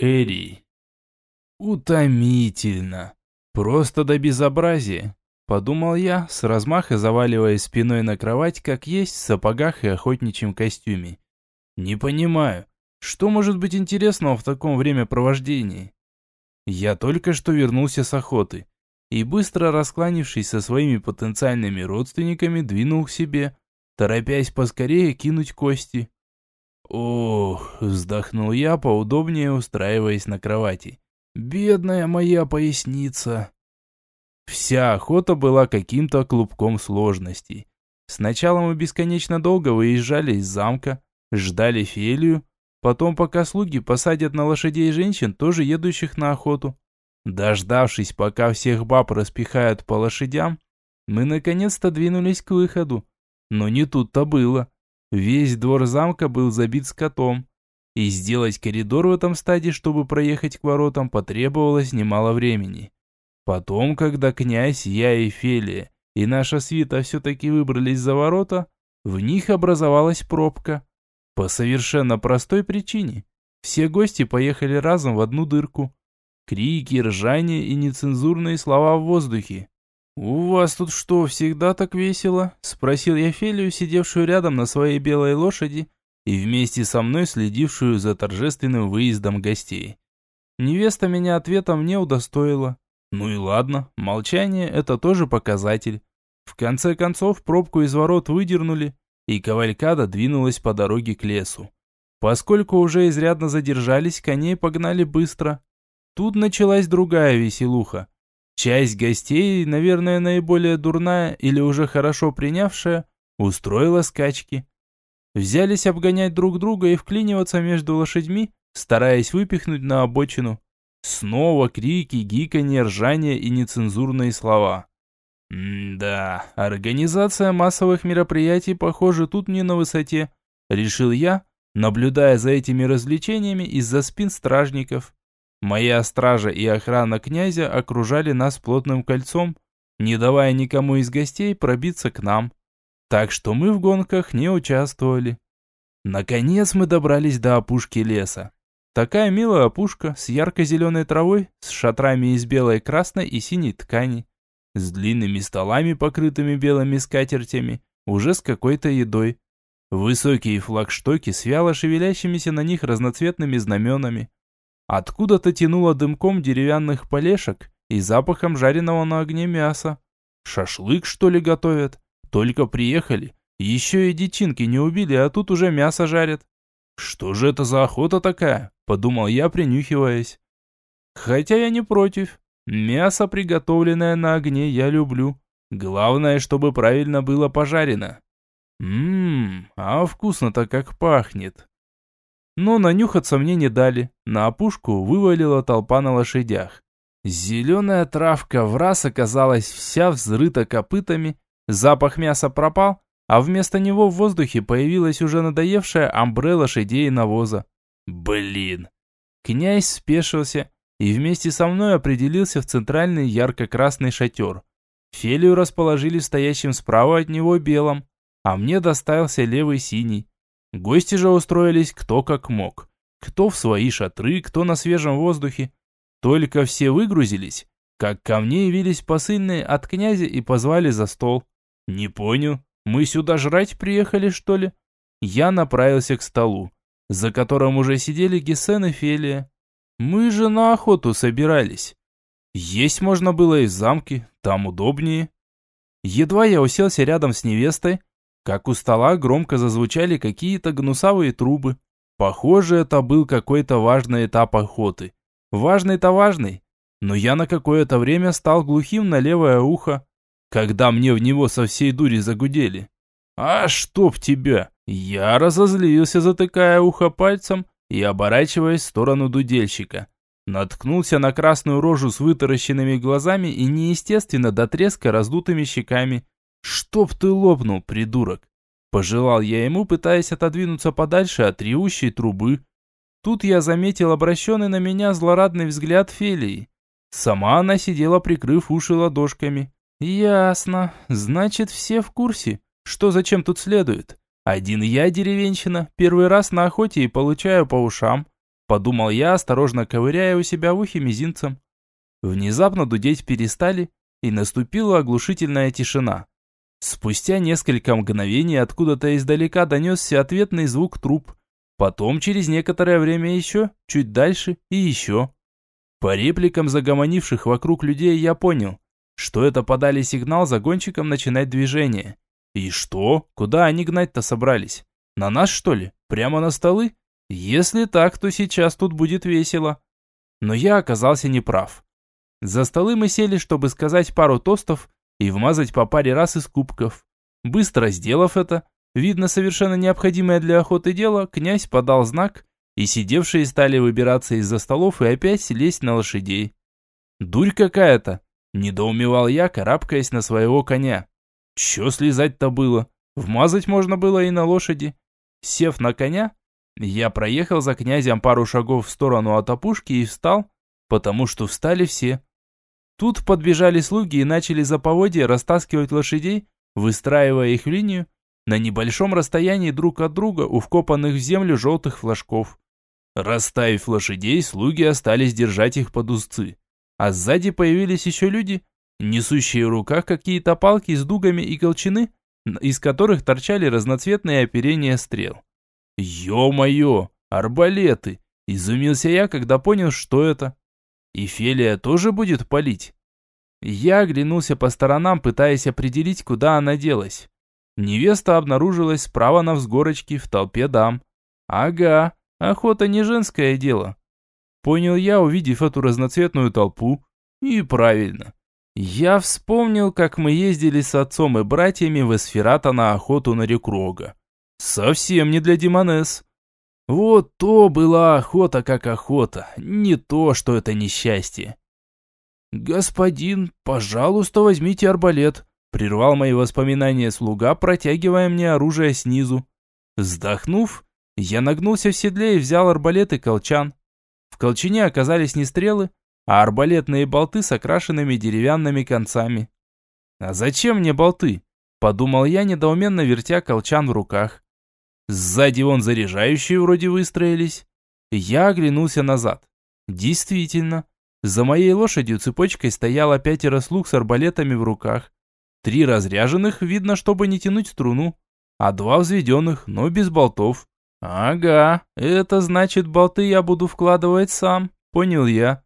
Эри. Утомительно. Просто до безобразия. Подумал я, с размаха заваливаясь спиной на кровать, как есть, в сапогах и охотничьем костюме. Не понимаю, что может быть интересного в таком времяпровождении? Я только что вернулся с охоты и, быстро раскланившись со своими потенциальными родственниками, двинул к себе, торопясь поскорее кинуть кости. «Ох!» – вздохнул я, поудобнее устраиваясь на кровати. «Бедная моя поясница!» Вся охота была каким-то клубком сложностей. Сначала мы бесконечно долго выезжали из замка, ждали Фелию, потом пока слуги посадят на лошадей женщин, тоже едущих на охоту. Дождавшись, пока всех баб распихают по лошадям, мы наконец-то двинулись к выходу. Но не тут-то было. Весь двор замка был забит скотом, и сделать коридор в этом стаде, чтобы проехать к воротам, потребовалось немало времени. Потом, когда князь, я и Фелия, и наша свита все-таки выбрались за ворота, в них образовалась пробка. По совершенно простой причине. Все гости поехали разом в одну дырку. Крики, ржание и нецензурные слова в воздухе. «У вас тут что, всегда так весело?» – спросил я Фелию, сидевшую рядом на своей белой лошади и вместе со мной следившую за торжественным выездом гостей. Невеста меня ответом не удостоила. Ну и ладно, молчание – это тоже показатель. В конце концов, пробку из ворот выдернули, и кавалькада двинулась по дороге к лесу. Поскольку уже изрядно задержались, коней погнали быстро. Тут началась другая веселуха. Часть гостей, наверное, наиболее дурная или уже хорошо принявшая, устроила скачки. Взялись обгонять друг друга и вклиниваться между лошадьми, стараясь выпихнуть на обочину. Снова крики, гиканье, ржание и нецензурные слова. М-да, организация массовых мероприятий, похоже, тут не на высоте, решил я, наблюдая за этими развлечениями из-за спин стражников. Моя стража и охрана князя окружали нас плотным кольцом, не давая никому из гостей пробиться к нам. Так что мы в гонках не участвовали. Наконец мы добрались до опушки леса. Такая милая опушка с ярко-зеленой травой, с шатрами из белой, красной и синей ткани, с длинными столами, покрытыми белыми скатертями, уже с какой-то едой. Высокие флагштоки с вяло шевелящимися на них разноцветными знаменами. Откуда-то тянуло дымком деревянных полешек и запахом жареного на огне мяса. Шашлык, что ли, готовят? Только приехали. Еще и дичинки не убили, а тут уже мясо жарят. Что же это за охота такая? подумал я, принюхиваясь. Хотя я не против. Мясо, приготовленное на огне, я люблю. Главное, чтобы правильно было пожарено. Ммм, а вкусно-то как пахнет. Но нанюхаться мне не дали. На опушку вывалила толпа на лошадях. Зеленая травка в раз оказалась вся взрыта копытами, запах мяса пропал, а вместо него в воздухе появилась уже надоевшая амбре лошадей и навоза. Блин. Князь спешился и вместе со мной определился в центральный ярко-красный шатер. Фелию расположили стоящим справа от него белым, а мне доставился левый синий. Гости же устроились кто как мог. Кто в свои шатры, кто на свежем воздухе. Только все выгрузились, как ко мне явились посыльные от князя и позвали за стол. Не понял, мы сюда жрать приехали, что ли? Я направился к столу за которым уже сидели Гесен и Фелия. Мы же на охоту собирались. Есть можно было и в замке, там удобнее. Едва я уселся рядом с невестой, как у стола громко зазвучали какие-то гнусавые трубы. Похоже, это был какой-то важный этап охоты. Важный-то важный, но я на какое-то время стал глухим на левое ухо, когда мне в него со всей дури загудели. «А чтоб тебя!» Я разозлился, затыкая ухо пальцем и оборачиваясь в сторону дудельщика. Наткнулся на красную рожу с вытаращенными глазами и неестественно до треска раздутыми щеками. «Чтоб ты лопнул, придурок!» Пожелал я ему, пытаясь отодвинуться подальше от ревущей трубы. Тут я заметил обращенный на меня злорадный взгляд Фелии. Сама она сидела, прикрыв уши ладошками. «Ясно. Значит, все в курсе. Что зачем тут следует?» Один я, деревенщина, первый раз на охоте и получаю по ушам. Подумал я, осторожно ковыряя у себя в ухе мизинцем. Внезапно дудеть перестали, и наступила оглушительная тишина. Спустя несколько мгновений откуда-то издалека донесся ответный звук труб. Потом через некоторое время еще, чуть дальше и еще. По репликам загомонивших вокруг людей я понял, что это подали сигнал загонщикам начинать движение. И что? Куда они гнать-то собрались? На нас, что ли? Прямо на столы? Если так, то сейчас тут будет весело. Но я оказался неправ. За столы мы сели, чтобы сказать пару тостов и вмазать по паре раз из кубков. Быстро сделав это, видно совершенно необходимое для охоты дело, князь подал знак, и сидевшие стали выбираться из-за столов и опять лезть на лошадей. «Дурь какая-то!» – недоумевал я, карабкаясь на своего коня. «Чё слезать-то было? Вмазать можно было и на лошади». Сев на коня, я проехал за князем пару шагов в сторону от опушки и встал, потому что встали все. Тут подбежали слуги и начали за поводья растаскивать лошадей, выстраивая их в линию на небольшом расстоянии друг от друга у вкопанных в землю желтых флажков. Расставив лошадей, слуги остались держать их под узцы. А сзади появились еще люди, несущие в руках какие-то палки с дугами и колчаны, из которых торчали разноцветные оперения стрел. «Ё-моё, арбалеты!» – изумился я, когда понял, что это. «И Фелия тоже будет палить?» Я оглянулся по сторонам, пытаясь определить, куда она делась. Невеста обнаружилась справа на взгорочке в толпе дам. «Ага, охота не женское дело». Понял я, увидев эту разноцветную толпу. И правильно. Я вспомнил, как мы ездили с отцом и братьями в Эсферата на охоту на рекрога. Совсем не для Димонес. Вот то была охота как охота, не то, что это несчастье. «Господин, пожалуйста, возьмите арбалет», — прервал мои воспоминания слуга, протягивая мне оружие снизу. Вздохнув, я нагнулся в седле и взял арбалет и колчан. В колчане оказались не стрелы, а арбалетные болты с окрашенными деревянными концами. «А зачем мне болты?» – подумал я, недоуменно вертя колчан в руках. Сзади вон заряжающие вроде выстроились. Я оглянулся назад. Действительно, за моей лошадью цепочкой стояло пятеро слуг с арбалетами в руках. Три разряженных, видно, чтобы не тянуть струну, а два взведенных, но без болтов. Ага, это значит, болты я буду вкладывать сам, понял я.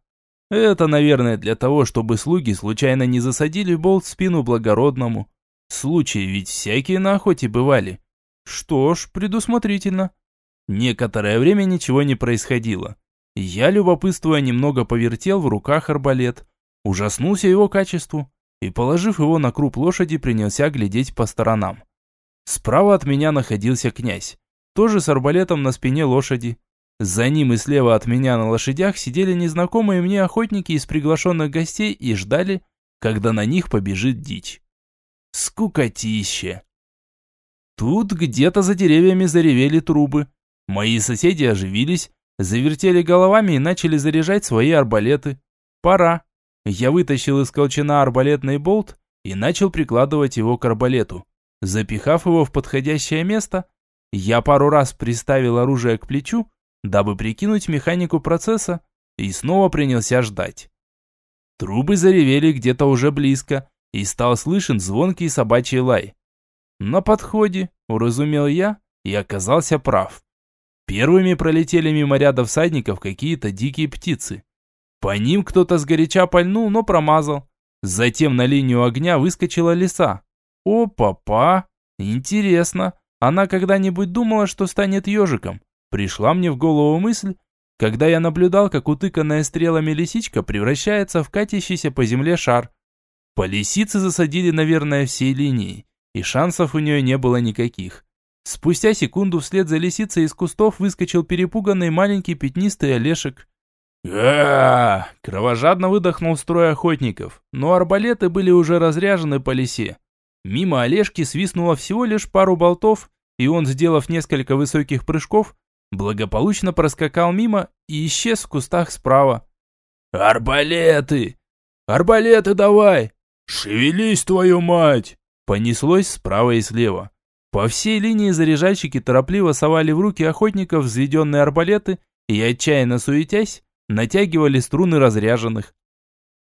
Это, наверное, для того, чтобы слуги случайно не засадили болт в спину благородному. Случаи ведь всякие на охоте бывали. Что ж, предусмотрительно. Некоторое время ничего не происходило. Я, любопытствуя, немного повертел в руках арбалет, ужаснулся его качеству и, положив его на круп лошади, принялся глядеть по сторонам. Справа от меня находился князь, тоже с арбалетом на спине лошади. За ним и слева от меня на лошадях сидели незнакомые мне охотники из приглашенных гостей и ждали, когда на них побежит дичь. Скукотище. Тут где-то за деревьями заревели трубы. Мои соседи оживились, завертели головами и начали заряжать свои арбалеты. Пора. Я вытащил из колчана арбалетный болт и начал прикладывать его к арбалету. Запихав его в подходящее место, я пару раз приставил оружие к плечу, дабы прикинуть механику процесса, и снова принялся ждать. Трубы заревели где-то уже близко, и стал слышен звонкий собачий лай. На подходе, уразумел я, и оказался прав. Первыми пролетели мимо ряда всадников какие-то дикие птицы. По ним кто-то сгоряча пальнул, но промазал. Затем на линию огня выскочила лиса. О, папа! Интересно, она когда-нибудь думала, что станет ежиком? Пришла мне в голову мысль, когда я наблюдал, как утыканная стрелами лисичка превращается в катящийся по земле шар. По лисице засадили, наверное, всей линией и шансов у нее не было никаких. Спустя секунду вслед за лисицей из кустов выскочил перепуганный маленький пятнистый Олешек. а Кровожадно выдохнул строй охотников, но арбалеты были уже разряжены по лисе. Мимо Олежки свистнуло всего лишь пару болтов, и он, сделав несколько высоких прыжков, благополучно проскакал мимо и исчез в кустах справа. «Арбалеты! Арбалеты давай! Шевелись, твою мать!» Понеслось справа и слева. По всей линии заряжальщики торопливо совали в руки охотников взведенные арбалеты и, отчаянно суетясь, натягивали струны разряженных.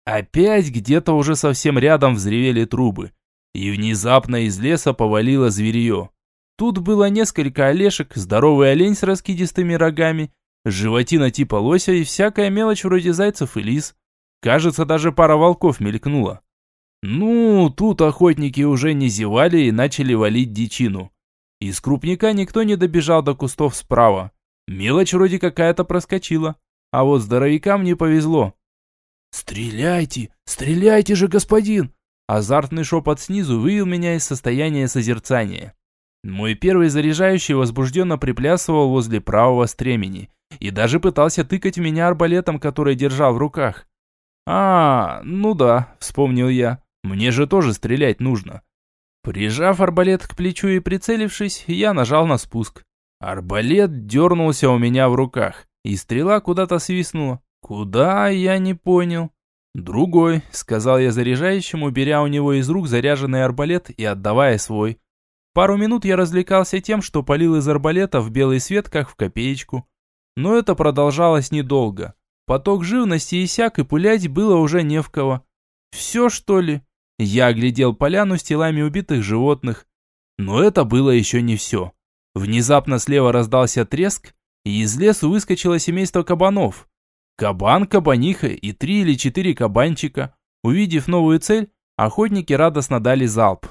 Опять где-то уже совсем рядом взревели трубы, и внезапно из леса повалило зверье. Тут было несколько олешек, здоровый олень с раскидистыми рогами, животина типа лося и всякая мелочь вроде зайцев и лис. Кажется, даже пара волков мелькнула. Ну, тут охотники уже не зевали и начали валить дичину. Из крупника никто не добежал до кустов справа. Мелочь вроде какая-то проскочила. А вот здоровякам не повезло. «Стреляйте! Стреляйте же, господин!» Азартный шепот снизу вывел меня из состояния созерцания. Мой первый заряжающий возбужденно приплясывал возле правого стремени и даже пытался тыкать в меня арбалетом, который держал в руках. «А, ну да», — вспомнил я, — «мне же тоже стрелять нужно». Прижав арбалет к плечу и прицелившись, я нажал на спуск. Арбалет дернулся у меня в руках, и стрела куда-то свистнула. Куда, я не понял. «Другой», — сказал я заряжающему, беря у него из рук заряженный арбалет и отдавая свой. Пару минут я развлекался тем, что полил из арбалета в белый свет, как в копеечку. Но это продолжалось недолго. Поток живности иссяк, и пулять было уже не в кого. «Все, что ли?» Я оглядел поляну с телами убитых животных. Но это было еще не все. Внезапно слева раздался треск, и из лесу выскочило семейство кабанов. Кабан, кабаниха и три или четыре кабанчика. Увидев новую цель, охотники радостно дали залп.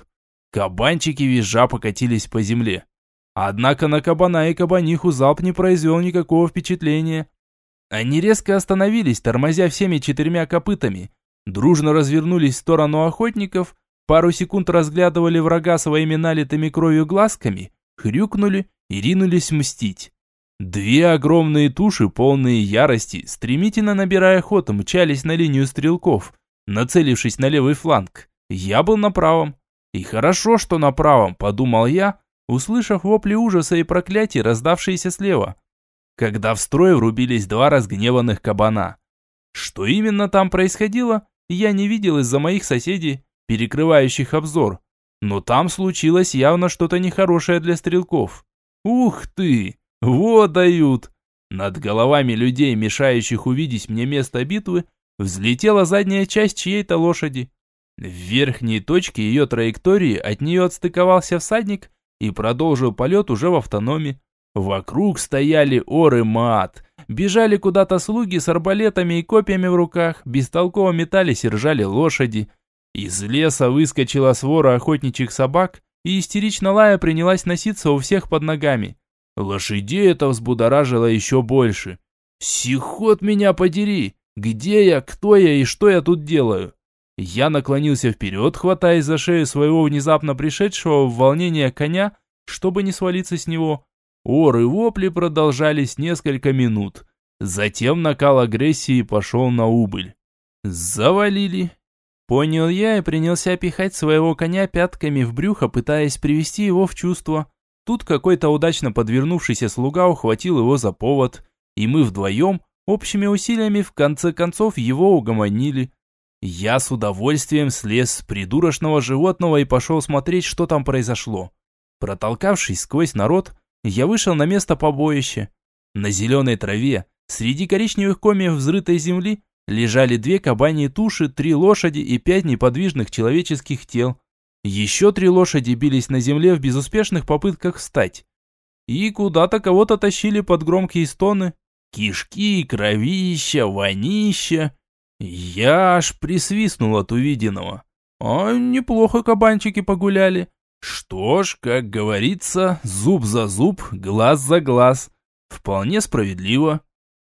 Кабанчики визжа покатились по земле. Однако на кабана и кабаниху залп не произвел никакого впечатления. Они резко остановились, тормозя всеми четырьмя копытами, дружно развернулись в сторону охотников, пару секунд разглядывали врага своими налитыми кровью глазками, хрюкнули и ринулись мстить. Две огромные туши, полные ярости, стремительно набирая ход, мчались на линию стрелков, нацелившись на левый фланг. Я был на правом. И хорошо, что на правом, подумал я, услышав вопли ужаса и проклятий, раздавшиеся слева. Когда в строй врубились два разгневанных кабана. Что именно там происходило, я не видел из-за моих соседей, перекрывающих обзор. Но там случилось явно что-то нехорошее для стрелков. Ух ты! Вот дают! Над головами людей, мешающих увидеть мне место битвы, взлетела задняя часть чьей-то лошади. В верхней точке ее траектории от нее отстыковался всадник и продолжил полет уже в автономе. Вокруг стояли оры мат, Бежали куда-то слуги с арбалетами и копьями в руках, бестолково метались и ржали лошади. Из леса выскочила свора охотничьих собак и истерично лая принялась носиться у всех под ногами. Лошадей это взбудоражило еще больше. «Сихот меня подери! Где я, кто я и что я тут делаю?» Я наклонился вперед, хватаясь за шею своего внезапно пришедшего в волнение коня, чтобы не свалиться с него. Оры вопли продолжались несколько минут. Затем накал агрессии пошел на убыль. Завалили. Понял я и принялся пихать своего коня пятками в брюхо, пытаясь привести его в чувство. Тут какой-то удачно подвернувшийся слуга ухватил его за повод, и мы вдвоем, общими усилиями, в конце концов его угомонили. Я с удовольствием слез с придурочного животного и пошел смотреть, что там произошло. Протолкавшись сквозь народ, я вышел на место побоища. На зеленой траве, среди коричневых комьев взрытой земли, лежали две кабаньи туши, три лошади и пять неподвижных человеческих тел. Еще три лошади бились на земле в безуспешных попытках встать. И куда-то кого-то тащили под громкие стоны. Кишки, кровища, вонища. Я аж присвистнул от увиденного. А неплохо кабанчики погуляли. Что ж, как говорится, зуб за зуб, глаз за глаз. Вполне справедливо.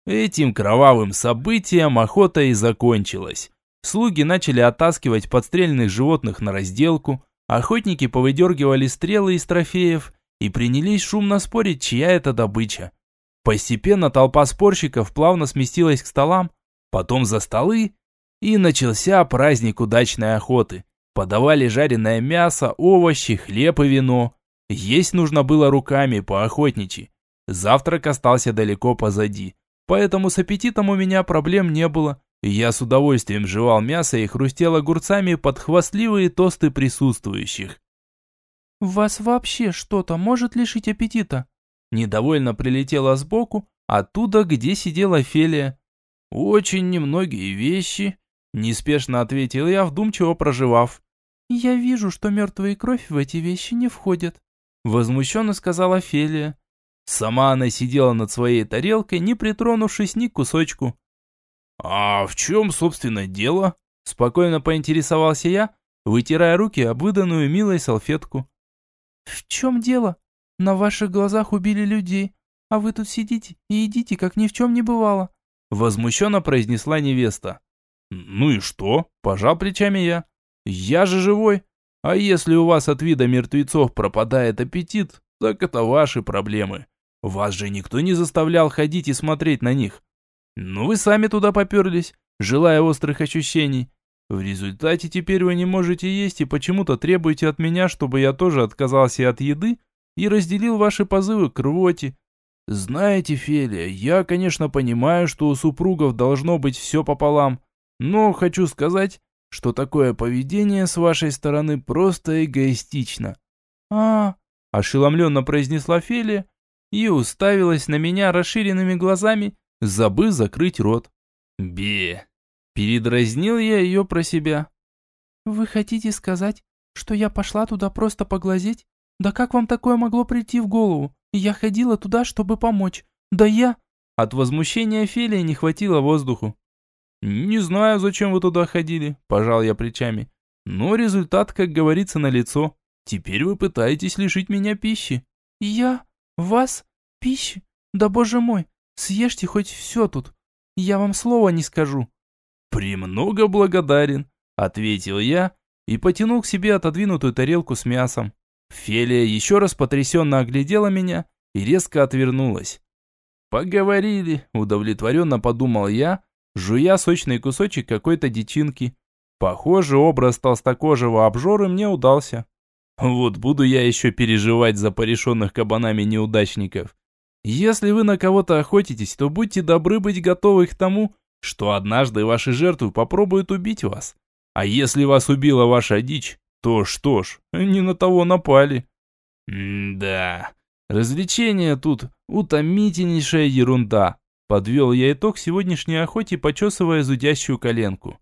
Этим кровавым событием охота и закончилась. Слуги начали оттаскивать подстрельных животных на разделку, охотники повыдергивали стрелы из трофеев и принялись шумно спорить, чья это добыча. Постепенно толпа спорщиков плавно сместилась к столам, потом за столы, и начался праздник удачной охоты. Подавали жареное мясо, овощи, хлеб и вино. Есть нужно было руками, поохотничьи. Завтрак остался далеко позади, поэтому с аппетитом у меня проблем не было. Я с удовольствием жевал мясо и хрустел огурцами под хвастливые тосты присутствующих. «Вас вообще что-то может лишить аппетита?» Недовольно прилетела сбоку, оттуда, где сидела Фелия. «Очень немногие вещи», – неспешно ответил я, вдумчиво проживав. «Я вижу, что мертвая кровь в эти вещи не входит», – возмущенно сказала Фелия. Сама она сидела над своей тарелкой, не притронувшись ни к кусочку. «А в чем, собственно, дело?» – спокойно поинтересовался я, вытирая руки об выданную милой салфетку. «В чем дело? На ваших глазах убили людей, а вы тут сидите и едите, как ни в чем не бывало», – возмущенно произнесла невеста. «Ну и что?» – пожал плечами я. «Я же живой. А если у вас от вида мертвецов пропадает аппетит, так это ваши проблемы. Вас же никто не заставлял ходить и смотреть на них. Ну вы сами туда поперлись, желая острых ощущений. В результате теперь вы не можете есть и почему-то требуете от меня, чтобы я тоже отказался от еды и разделил ваши позывы к рвоте. Знаете, Фелия, я, конечно, понимаю, что у супругов должно быть все пополам, но хочу сказать, что такое поведение с вашей стороны просто эгоистично. А, ошеломленно произнесла Фелия и уставилась на меня расширенными глазами, забыв закрыть рот. Бе. Передразнил я ее про себя. «Вы хотите сказать, что я пошла туда просто поглазеть? Да как вам такое могло прийти в голову? Я ходила туда, чтобы помочь. Да я...» От возмущения Фелия не хватило воздуху. «Не знаю, зачем вы туда ходили», – пожал я плечами. «Но результат, как говорится, налицо. Теперь вы пытаетесь лишить меня пищи». «Я? Вас? Пищи? Да боже мой, съешьте хоть все тут. Я вам слова не скажу». «Премного благодарен», — ответил я и потянул к себе отодвинутую тарелку с мясом. Фелия еще раз потрясенно оглядела меня и резко отвернулась. «Поговорили», — удовлетворенно подумал я, жуя сочный кусочек какой-то дичинки. Похоже, образ толстокожего обжоры мне удался. Вот буду я еще переживать за порешенных кабанами неудачников. Если вы на кого-то охотитесь, то будьте добры быть готовы к тому, что однажды ваши жертвы попробуют убить вас. А если вас убила ваша дичь, то что ж, не на того напали. М-да, развлечения тут утомительнейшая ерунда. Подвел я итог сегодняшней охоте, почесывая зудящую коленку.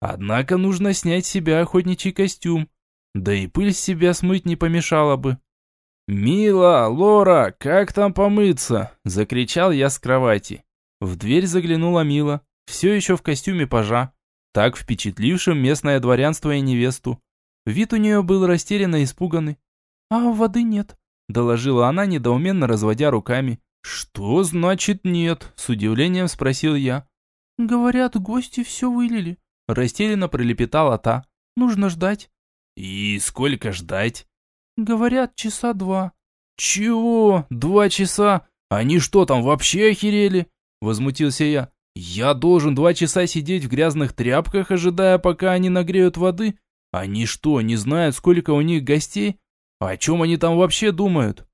Однако нужно снять с себя охотничий костюм. Да и пыль с себя смыть не помешало бы. «Мила, Лора, как там помыться?» – закричал я с кровати. В дверь заглянула Мила все еще в костюме пажа, так впечатлившим местное дворянство и невесту. Вид у нее был растерянно испуганный. «А воды нет», – доложила она, недоуменно разводя руками. «Что значит нет?» – с удивлением спросил я. «Говорят, гости все вылили», – растерянно пролепетала та. «Нужно ждать». «И сколько ждать?» «Говорят, часа два». «Чего? Два часа? Они что там, вообще охерели?» – возмутился я. Я должен два часа сидеть в грязных тряпках, ожидая, пока они нагреют воды? Они что, не знают, сколько у них гостей? О чем они там вообще думают?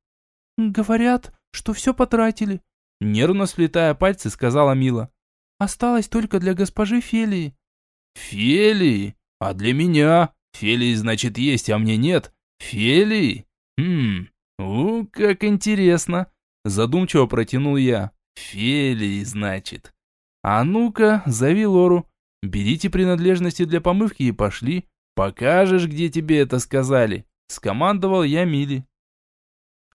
Говорят, что все потратили. Нервно сплетая пальцы, сказала Мила. Осталось только для госпожи Фелии. Фелии? А для меня? Фелии, значит, есть, а мне нет. Фелии? Хм, у, как интересно. Задумчиво протянул я. Фелии, значит. «А ну-ка, зови Лору. Берите принадлежности для помывки и пошли. Покажешь, где тебе это сказали», – скомандовал я Мили.